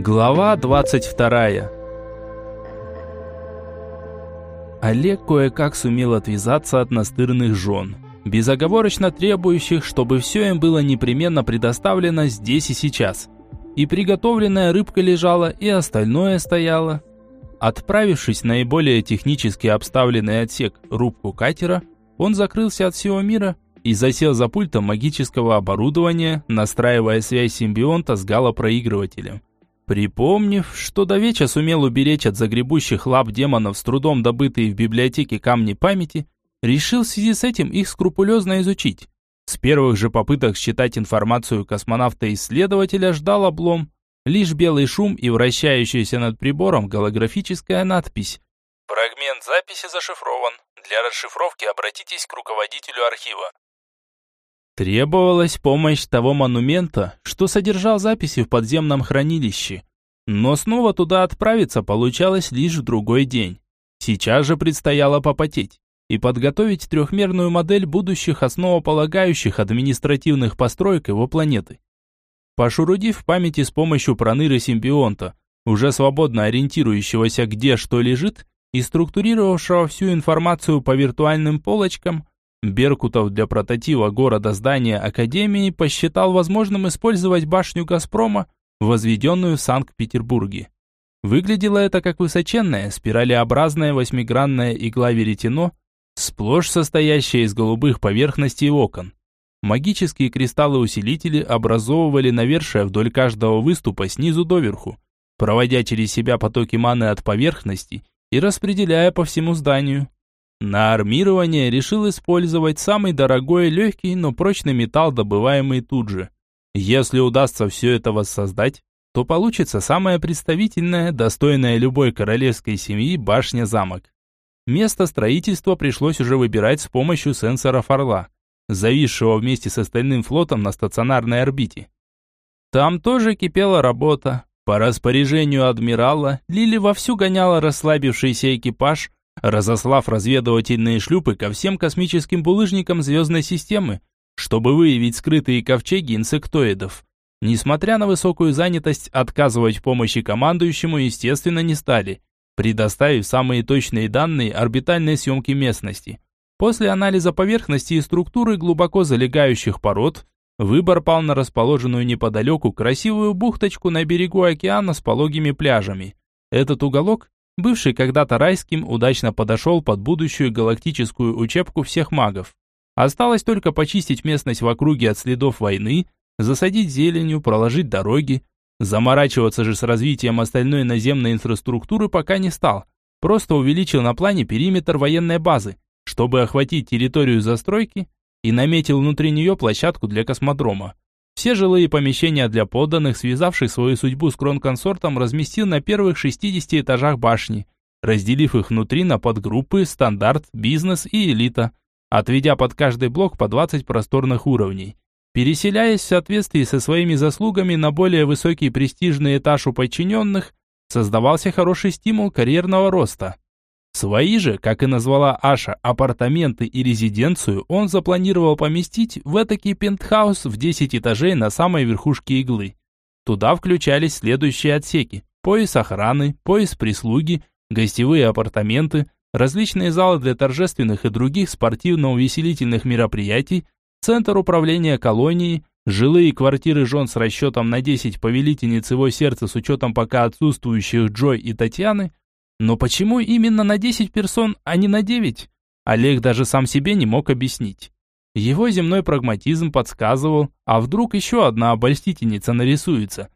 Глава 22 Олег кое-как сумел отвязаться от настырных жен, безоговорочно требующих, чтобы все им было непременно предоставлено здесь и сейчас. И приготовленная рыбка лежала, и остальное стояло. Отправившись в наиболее технически обставленный отсек, рубку катера, он закрылся от всего мира и засел за пультом магического оборудования, настраивая связь симбионта с галопроигрывателем. Припомнив, что до вечера сумел уберечь от загребущих лап демонов с трудом добытые в библиотеке камни памяти, решил в связи с этим их скрупулезно изучить. С первых же попыток считать информацию космонавта-исследователя ждал облом. Лишь белый шум и вращающаяся над прибором голографическая надпись. Фрагмент записи зашифрован. Для расшифровки обратитесь к руководителю архива. Требовалась помощь того монумента, что содержал записи в подземном хранилище. Но снова туда отправиться получалось лишь в другой день. Сейчас же предстояло попотеть и подготовить трехмерную модель будущих основополагающих административных построек его планеты. Пошурудив в памяти с помощью проныры симбионта, уже свободно ориентирующегося где что лежит, и структурировавшего всю информацию по виртуальным полочкам, Беркутов для прототипа города здания Академии посчитал возможным использовать башню «Газпрома», возведенную в Санкт-Петербурге. Выглядело это как высоченная, спиралеобразная восьмигранная игла веретено, сплошь состоящая из голубых поверхностей окон. Магические кристаллы-усилители образовывали навершие вдоль каждого выступа снизу доверху, проводя через себя потоки маны от поверхности и распределяя по всему зданию. На армирование решил использовать самый дорогой, легкий, но прочный металл, добываемый тут же. Если удастся все это воссоздать, то получится самая представительная, достойная любой королевской семьи башня-замок. Место строительства пришлось уже выбирать с помощью сенсоров «Орла», зависшего вместе с остальным флотом на стационарной орбите. Там тоже кипела работа. По распоряжению адмирала Лили вовсю гоняла расслабившийся экипаж, разослав разведывательные шлюпы ко всем космическим булыжникам звездной системы, чтобы выявить скрытые ковчеги инсектоидов. Несмотря на высокую занятость, отказывать в помощи командующему, естественно, не стали, предоставив самые точные данные орбитальной съемки местности. После анализа поверхности и структуры глубоко залегающих пород, выбор пал на расположенную неподалеку красивую бухточку на берегу океана с пологими пляжами. Этот уголок бывший когда-то райским, удачно подошел под будущую галактическую учебку всех магов. Осталось только почистить местность в округе от следов войны, засадить зеленью, проложить дороги. Заморачиваться же с развитием остальной наземной инфраструктуры пока не стал. Просто увеличил на плане периметр военной базы, чтобы охватить территорию застройки и наметил внутри нее площадку для космодрома. Все жилые помещения для подданных, связавших свою судьбу с кронконсортом, разместил на первых 60 этажах башни, разделив их внутри на подгруппы «Стандарт», «Бизнес» и «Элита», отведя под каждый блок по 20 просторных уровней. Переселяясь в соответствии со своими заслугами на более высокий престижный этаж у подчиненных, создавался хороший стимул карьерного роста. Свои же, как и назвала Аша, апартаменты и резиденцию он запланировал поместить в этакий пентхаус в 10 этажей на самой верхушке иглы. Туда включались следующие отсеки. Пояс охраны, пояс прислуги, гостевые апартаменты, различные залы для торжественных и других спортивно-увеселительных мероприятий, центр управления колонией, жилые квартиры жен с расчетом на 10 повелительниц его сердца с учетом пока отсутствующих Джой и Татьяны, но почему именно на 10 персон, а не на 9? Олег даже сам себе не мог объяснить. Его земной прагматизм подсказывал, а вдруг еще одна обольстительница нарисуется.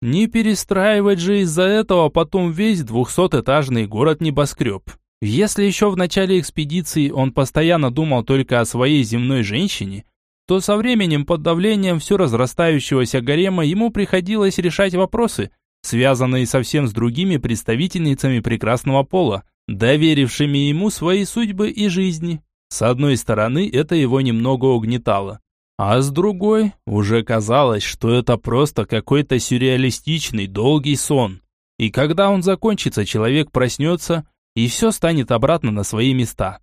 Не перестраивать же из-за этого потом весь двухсотэтажный город-небоскреб. Если еще в начале экспедиции он постоянно думал только о своей земной женщине, то со временем под давлением все разрастающегося гарема ему приходилось решать вопросы – связанные совсем с другими представительницами прекрасного пола, доверившими ему свои судьбы и жизни. С одной стороны, это его немного угнетало. А с другой, уже казалось, что это просто какой-то сюрреалистичный долгий сон. И когда он закончится, человек проснется, и все станет обратно на свои места.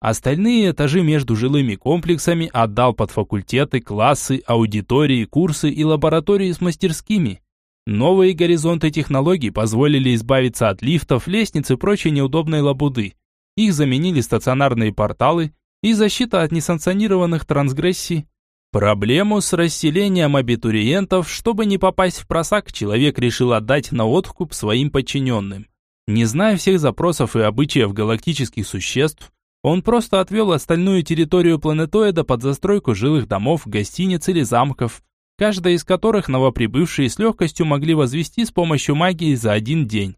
Остальные этажи между жилыми комплексами отдал под факультеты, классы, аудитории, курсы и лаборатории с мастерскими. Новые горизонты технологий позволили избавиться от лифтов, лестниц и прочей неудобной лабуды. Их заменили стационарные порталы и защита от несанкционированных трансгрессий. Проблему с расселением абитуриентов, чтобы не попасть в просак, человек решил отдать на откуп своим подчиненным. Не зная всех запросов и обычаев галактических существ, он просто отвел остальную территорию планетоида под застройку жилых домов, гостиниц или замков, каждая из которых новоприбывшие с легкостью могли возвести с помощью магии за один день.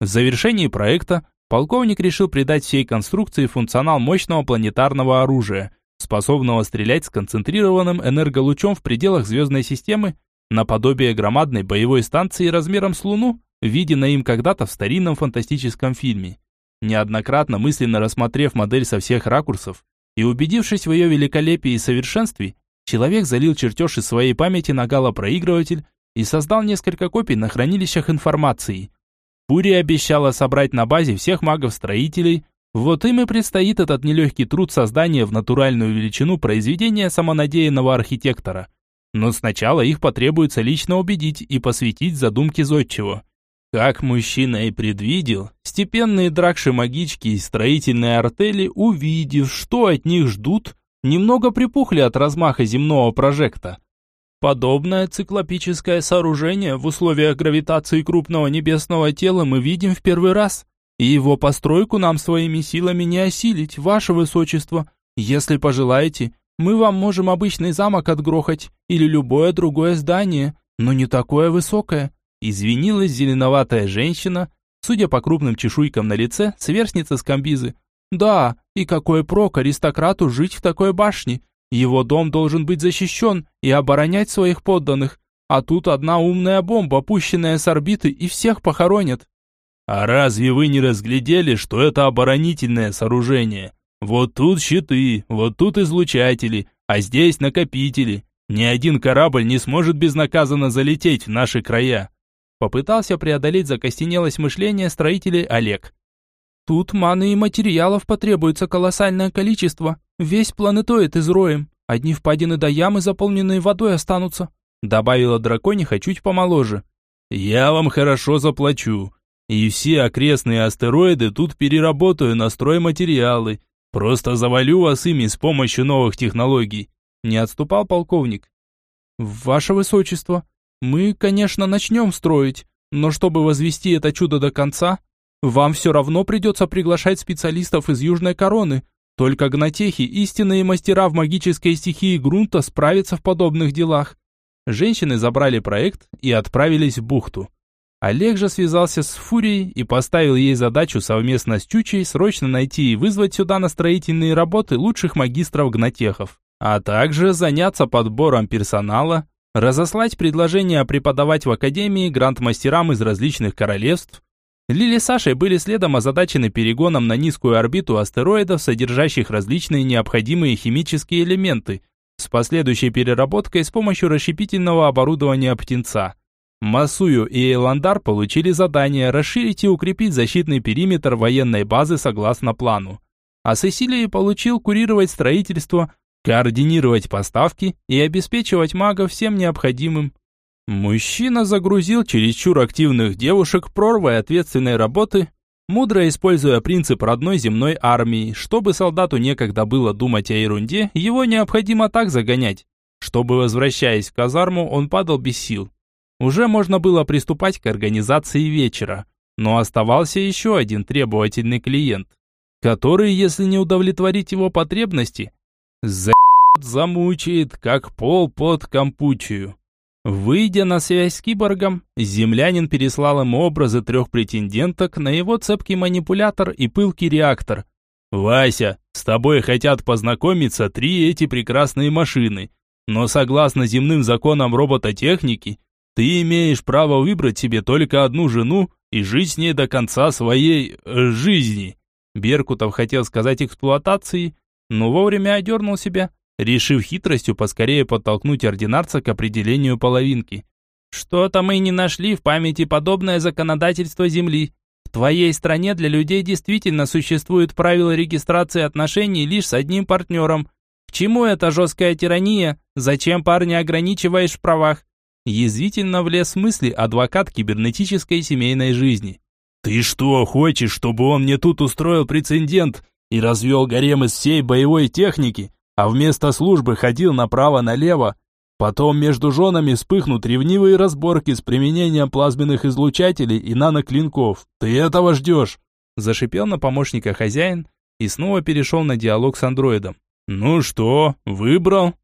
В завершении проекта полковник решил придать всей конструкции функционал мощного планетарного оружия, способного стрелять сконцентрированным энерголучом в пределах звездной системы, наподобие громадной боевой станции размером с Луну, виденной им когда-то в старинном фантастическом фильме. Неоднократно мысленно рассмотрев модель со всех ракурсов и убедившись в ее великолепии и совершенстве, человек залил чертеж из своей памяти на галопроигрыватель и создал несколько копий на хранилищах информации. Пури обещала собрать на базе всех магов-строителей, вот им и предстоит этот нелегкий труд создания в натуральную величину произведения самонадеянного архитектора. Но сначала их потребуется лично убедить и посвятить задумке зодчего. Как мужчина и предвидел, степенные дракши-магички и строительные артели, увидев, что от них ждут, немного припухли от размаха земного прожекта. Подобное циклопическое сооружение в условиях гравитации крупного небесного тела мы видим в первый раз, и его постройку нам своими силами не осилить, ваше высочество. Если пожелаете, мы вам можем обычный замок отгрохать или любое другое здание, но не такое высокое. Извинилась зеленоватая женщина, судя по крупным чешуйкам на лице, сверстница с комбизы. Да, и какой прок аристократу жить в такой башне? Его дом должен быть защищен и оборонять своих подданных. А тут одна умная бомба, пущенная с орбиты, и всех похоронят. А разве вы не разглядели, что это оборонительное сооружение? Вот тут щиты, вот тут излучатели, а здесь накопители. Ни один корабль не сможет безнаказанно залететь в наши края. Попытался преодолеть закостенелость мышления строителей Олег. Тут маны и материалов потребуется колоссальное количество. Весь планетоид изроем. Одни впадины до ямы, заполненные водой, останутся. Добавила дракониха чуть помоложе. Я вам хорошо заплачу. И все окрестные астероиды тут переработаю на стройматериалы. Просто завалю вас ими с помощью новых технологий. Не отступал полковник. Ваше Высочество, мы, конечно, начнем строить, но чтобы возвести это чудо до конца, вам все равно придется приглашать специалистов из Южной Короны. Только гнатехи, истинные мастера в магической стихии грунта, справятся в подобных делах. Женщины забрали проект и отправились в бухту. Олег же связался с Фурией и поставил ей задачу совместно с Чучей срочно найти и вызвать сюда на строительные работы лучших магистров-гнатехов, а также заняться подбором персонала, разослать предложения преподавать в академии гранд-мастерам из различных королевств. Лили с Сашей были следом озадачены перегоном на низкую орбиту астероидов, содержащих различные необходимые химические элементы, с последующей переработкой с помощью расщепительного оборудования птенца. Масую и Эйландар получили задание расширить и укрепить защитный периметр военной базы согласно плану. А Сесилия получил курировать строительство, координировать поставки и обеспечивать магов всем необходимым. Мужчина загрузил чересчур активных девушек прорвой ответственной работы, мудро используя принцип родной земной армии. Чтобы солдату некогда было думать о ерунде, его необходимо так загонять, чтобы, возвращаясь в казарму, он падал без сил. Уже можно было приступать к организации вечера, но оставался еще один требовательный клиент, который, если не удовлетворить его потребности, за замучает, как пол под компучию. Выйдя на связь с киборгом, землянин переслал ему образы трех претенденток на его цепкий манипулятор и пылкий реактор. «Вася, с тобой хотят познакомиться три эти прекрасные машины, но согласно земным законам робототехники, ты имеешь право выбрать себе только одну жену и жить с ней до конца своей э, жизни. Беркутов хотел сказать эксплуатации, но вовремя одернул себя, решив хитростью поскорее подтолкнуть ординарца к определению половинки. Что-то мы не нашли в памяти подобное законодательство Земли. В твоей стране для людей действительно существуют правила регистрации отношений лишь с одним партнером. К чему эта жесткая тирания? Зачем парня ограничиваешь в правах? Язвительно влез в мысли адвокат кибернетической семейной жизни. «Ты что, хочешь, чтобы он мне тут устроил прецедент и развел гарем из всей боевой техники, а вместо службы ходил направо-налево? Потом между женами вспыхнут ревнивые разборки с применением плазменных излучателей и наноклинков. Ты этого ждешь?» Зашипел на помощника хозяин и снова перешел на диалог с андроидом. «Ну что, выбрал?»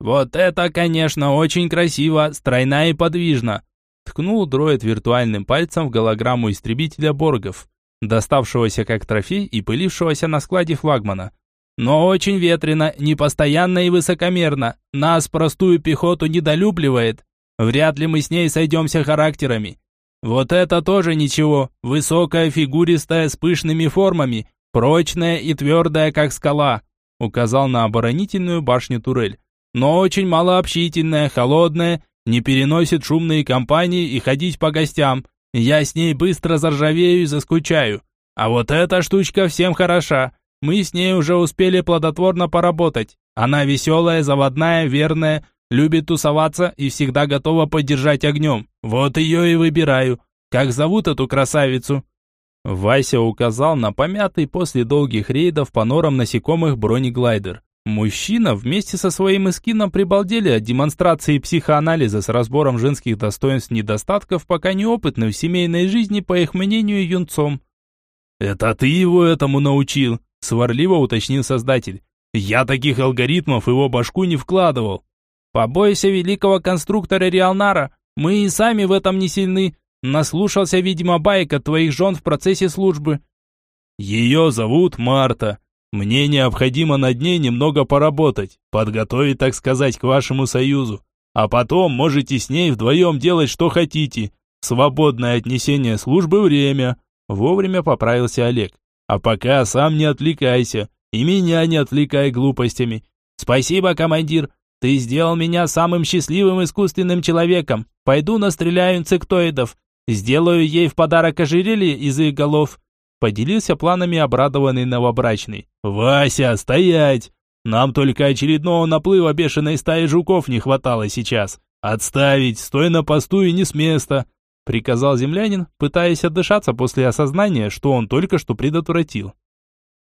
«Вот это, конечно, очень красиво, стройно и подвижно!» Ткнул дроид виртуальным пальцем в голограмму истребителя Боргов, доставшегося как трофей и пылившегося на складе флагмана. «Но очень ветрено, непостоянно и высокомерно. Нас, простую пехоту, недолюбливает. Вряд ли мы с ней сойдемся характерами. Вот это тоже ничего. Высокая, фигуристая, с пышными формами, прочная и твердая, как скала», указал на оборонительную башню турель но очень малообщительная, холодная, не переносит шумные компании и ходить по гостям. Я с ней быстро заржавею и заскучаю. А вот эта штучка всем хороша. Мы с ней уже успели плодотворно поработать. Она веселая, заводная, верная, любит тусоваться и всегда готова поддержать огнем. Вот ее и выбираю. Как зовут эту красавицу?» Вася указал на помятый после долгих рейдов по норам насекомых бронеглайдер. Мужчина вместе со своим эскином прибалдели от демонстрации психоанализа с разбором женских достоинств и недостатков, пока неопытным в семейной жизни, по их мнению, юнцом. «Это ты его этому научил?» – сварливо уточнил создатель. «Я таких алгоритмов в его башку не вкладывал». «Побойся великого конструктора Риалнара, мы и сами в этом не сильны. Наслушался, видимо, байк от твоих жен в процессе службы». «Ее зовут Марта», мне необходимо над ней немного поработать, подготовить, так сказать, к вашему союзу. А потом можете с ней вдвоем делать, что хотите. Свободное отнесение службы время. Вовремя поправился Олег. А пока сам не отвлекайся. И меня не отвлекай глупостями. Спасибо, командир. Ты сделал меня самым счастливым искусственным человеком. Пойду настреляю инсектоидов. Сделаю ей в подарок ожерелье из их голов. Поделился планами обрадованный новобрачный. «Вася, стоять! Нам только очередного наплыва бешеной стаи жуков не хватало сейчас. Отставить, стой на посту и не с места!» Приказал землянин, пытаясь отдышаться после осознания, что он только что предотвратил.